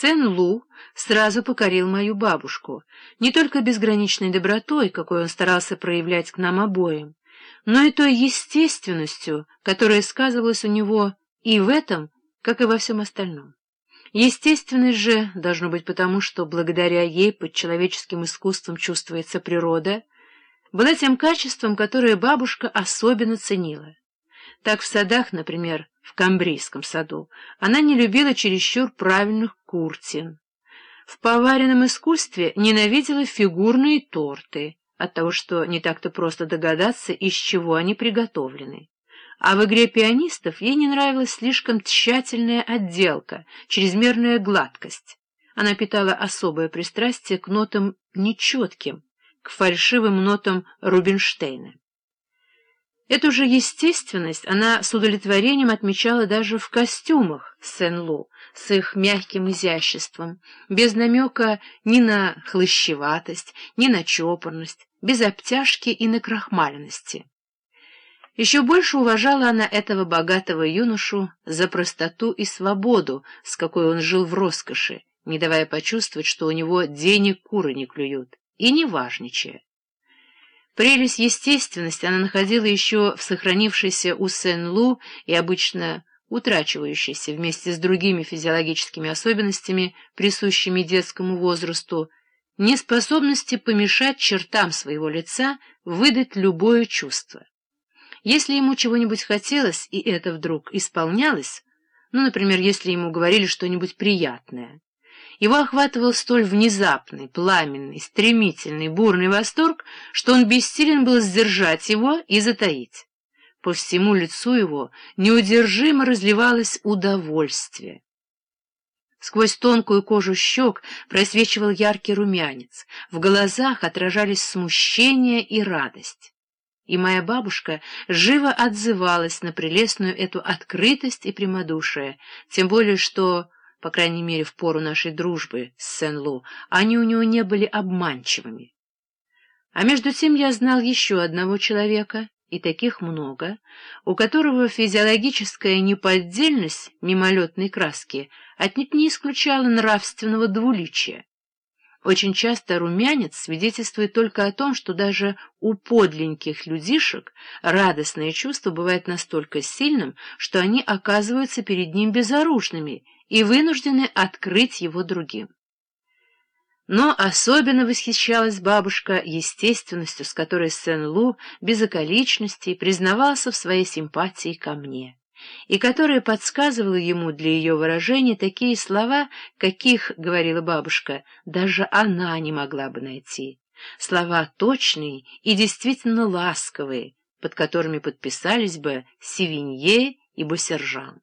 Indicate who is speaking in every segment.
Speaker 1: Сен-Лу сразу покорил мою бабушку, не только безграничной добротой, какой он старался проявлять к нам обоим, но и той естественностью, которая сказывалась у него и в этом, как и во всем остальном. Естественность же должно быть потому, что благодаря ей под человеческим искусством чувствуется природа, была тем качеством, которое бабушка особенно ценила. Так в садах, например, в Камбрийском саду, она не любила чересчур правильных куртин. В поваренном искусстве ненавидела фигурные торты, от того, что не так-то просто догадаться, из чего они приготовлены. А в игре пианистов ей не нравилась слишком тщательная отделка, чрезмерная гладкость. Она питала особое пристрастие к нотам нечетким, к фальшивым нотам Рубинштейна. Эту же естественность она с удовлетворением отмечала даже в костюмах Сен-Лу, с их мягким изяществом, без намека ни на хлыщеватость, ни на чопорность, без обтяжки и накрахмаленности. Еще больше уважала она этого богатого юношу за простоту и свободу, с какой он жил в роскоши, не давая почувствовать, что у него денег куры не клюют, и не важничая. Прелесть естественности она находила еще в сохранившейся у Сен-Лу и обычно утрачивающейся вместе с другими физиологическими особенностями, присущими детскому возрасту, неспособности помешать чертам своего лица выдать любое чувство. Если ему чего-нибудь хотелось, и это вдруг исполнялось, ну, например, если ему говорили что-нибудь приятное, его охватывал столь внезапный, пламенный, стремительный, бурный восторг, что он бессилен был сдержать его и затаить. По всему лицу его неудержимо разливалось удовольствие. Сквозь тонкую кожу щек просвечивал яркий румянец, в глазах отражались смущение и радость. И моя бабушка живо отзывалась на прелестную эту открытость и прямодушие, тем более что по крайней мере, в пору нашей дружбы с Сен-Лу, они у него не были обманчивыми. А между тем я знал еще одного человека, и таких много, у которого физиологическая неподдельность мимолетной краски отнюдь не исключала нравственного двуличия. Очень часто румянец свидетельствует только о том, что даже у подленьких людишек радостное чувство бывает настолько сильным, что они оказываются перед ним безоружными и вынуждены открыть его другим. Но особенно восхищалась бабушка естественностью, с которой Сен-Лу без околичностей признавался в своей симпатии ко мне, и которая подсказывала ему для ее выражения такие слова, каких, говорила бабушка, даже она не могла бы найти. Слова точные и действительно ласковые, под которыми подписались бы Севинье и Босержан.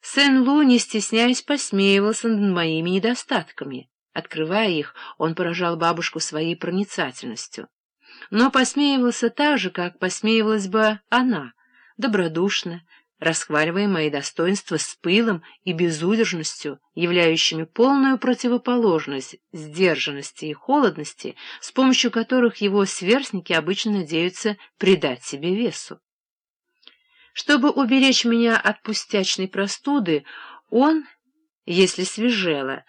Speaker 1: Сен-Лу, не стесняясь, посмеивался над моими недостатками. Открывая их, он поражал бабушку своей проницательностью. Но посмеивался так же, как посмеивалась бы она, добродушно, расхваливая мои достоинства с пылом и безудержностью, являющими полную противоположность сдержанности и холодности, с помощью которых его сверстники обычно надеются придать себе весу. Чтобы уберечь меня от пустячной простуды, он, если свежело,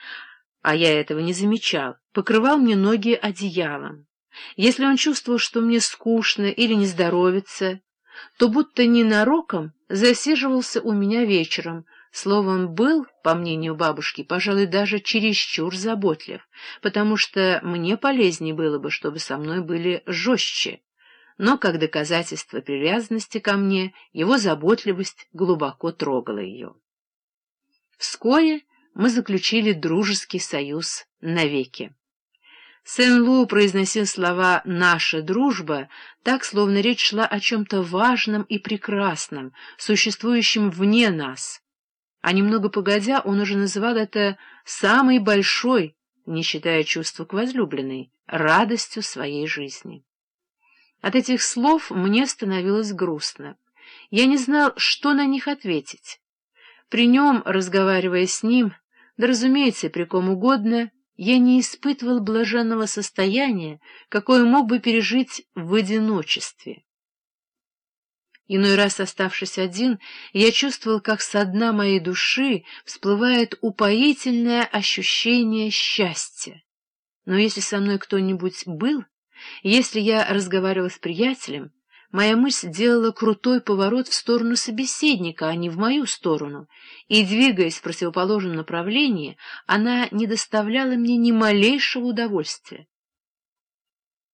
Speaker 1: а я этого не замечал, покрывал мне ноги одеялом. Если он чувствовал, что мне скучно или не здоровится, то будто ненароком засиживался у меня вечером, словом, был, по мнению бабушки, пожалуй, даже чересчур заботлив, потому что мне полезнее было бы, чтобы со мной были жестче но как доказательство привязанности ко мне его заботливость глубоко трогала ее. Вскоре мы заключили дружеский союз навеки. Сен-Лу произносил слова «наша дружба» так, словно речь шла о чем-то важном и прекрасном, существующем вне нас. А немного погодя, он уже называл это «самой большой», не считая чувства к возлюбленной, радостью своей жизни. От этих слов мне становилось грустно. Я не знал, что на них ответить. При нем, разговаривая с ним, да, разумеется, при ком угодно, я не испытывал блаженного состояния, какое мог бы пережить в одиночестве. Иной раз, оставшись один, я чувствовал, как со дна моей души всплывает упоительное ощущение счастья. Но если со мной кто-нибудь был, если я разговаривал с приятелем, моя мысль делала крутой поворот в сторону собеседника, а не в мою сторону, и, двигаясь в противоположном направлении, она не доставляла мне ни малейшего удовольствия.